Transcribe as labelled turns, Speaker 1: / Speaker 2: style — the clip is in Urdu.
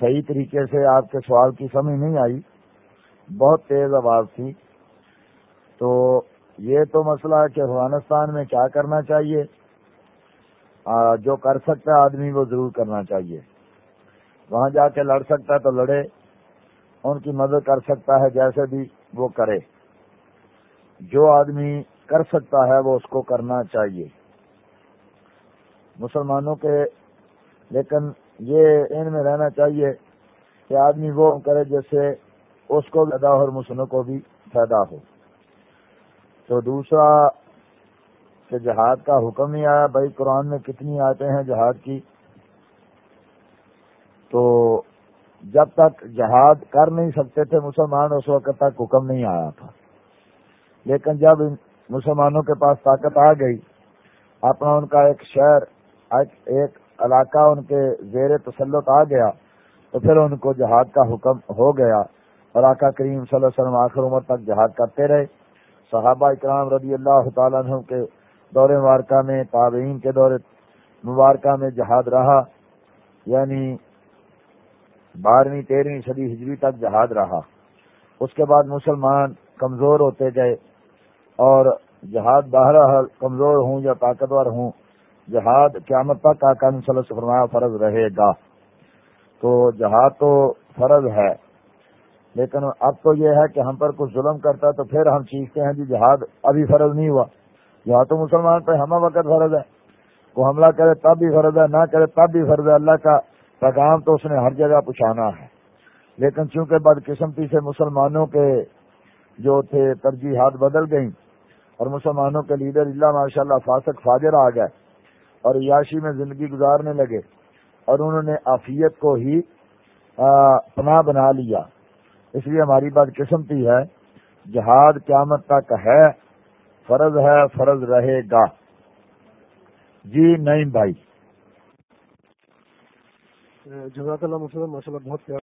Speaker 1: صحیح طریقے سے آپ کے سوال کی سمجھ نہیں آئی۔ بہت تیز آواز تھی۔ تو یہ تو مسئلہ کہ افغانستان میں کیا کرنا چاہیے۔ جو کر سکتا ہے آدمی وہ ضرور کرنا چاہیے۔ وہاں جا کے لڑ سکتا ہے تو لڑے۔ ان کی مدد کر سکتا ہے جیسے بھی وہ کرے۔ جو آدمی کر سکتا ہے وہ اس کو کرنا چاہیے۔ مسلمانوں کے لیکن یہ ان میں رہنا چاہیے کہ آدمی وہ کرے جس سے اس کو بھی اور مسلموں کو بھی فائدہ ہو۔ تو دوسرا کہ جہاد کا حکم نہیں آیا، بھائی قرآن میں کتنی آتے ہیں جہاد کی؟ تو جب تک جہاد کر نہیں سکتے تھے مسلمان، اس وقت تک حکم نہیں آیا تھا۔ لیکن جب مسلمانوں کے پاس طاقت آ گئی، اپنا ان کا ایک شہر، ایک علاقہ ان کے زیر تسلط آ گیا تو پھر ان کو جہاد کا حکم ہو گیا اور آقا کریم صلی اللہ علیہ وسلم آخر عمر تک جہاد کرتے رہے۔ صحابہ اکرام رضی اللہ تعالیٰ عنہ کے دور مبارکہ میں، تابعین کے دور مبارکہ میں جہاد رہا۔ یعنی بارہویں، تیرہویں صدی ہجری تک جہاد رہا۔ اس کے بعد مسلمان کمزور ہوتے گئے اور جہاد باہر کمزور ہوں یا طاقتور ہوں جہاد قیامت تک کا قانون صلی اللہ فرمایا فرض رہے گا۔ تو جہاد تو فرض ہے، لیکن اب تو یہ ہے کہ ہم پر کچھ ظلم کرتا ہے تو پھر ہم چیختے ہیں جی جہاد ابھی فرض نہیں ہوا۔ یہاں تو مسلمان پہ ہمہ وقت فرض ہے۔ وہ حملہ کرے تب بھی فرض ہے، نہ کرے تب بھی فرض ہے۔ اللہ کا پیغام تو اس نے ہر جگہ پہنچانا ہے۔ لیکن چونکہ بدقسمتی سے مسلمانوں کے جو تھے، ترجیحات بدل گئیں اور مسلمانوں کے لیڈر اللہ ماشاء اللہ فاسق فاجر آ گئے۔ اور عیاشی میں زندگی گزارنے لگے اور انہوں نے آفیت کو ہی پناہ بنا لیا۔ اس لیے ہماری بات قسمتی ہے، جہاد قیامت تک ہے، فرض ہے، فرض رہے گا۔ جی نہیں بھائی۔
Speaker 2: جزاک اللہ ماشاء اللہ بہت پیار۔